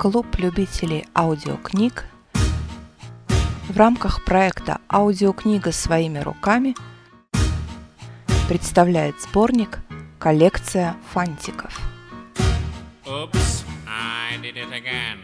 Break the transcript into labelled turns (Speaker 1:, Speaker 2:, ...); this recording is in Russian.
Speaker 1: Клуб любителей аудиокниг в рамках проекта «Аудиокнига своими руками» представляет сборник «Коллекция фантиков».
Speaker 2: Oops, I did it again.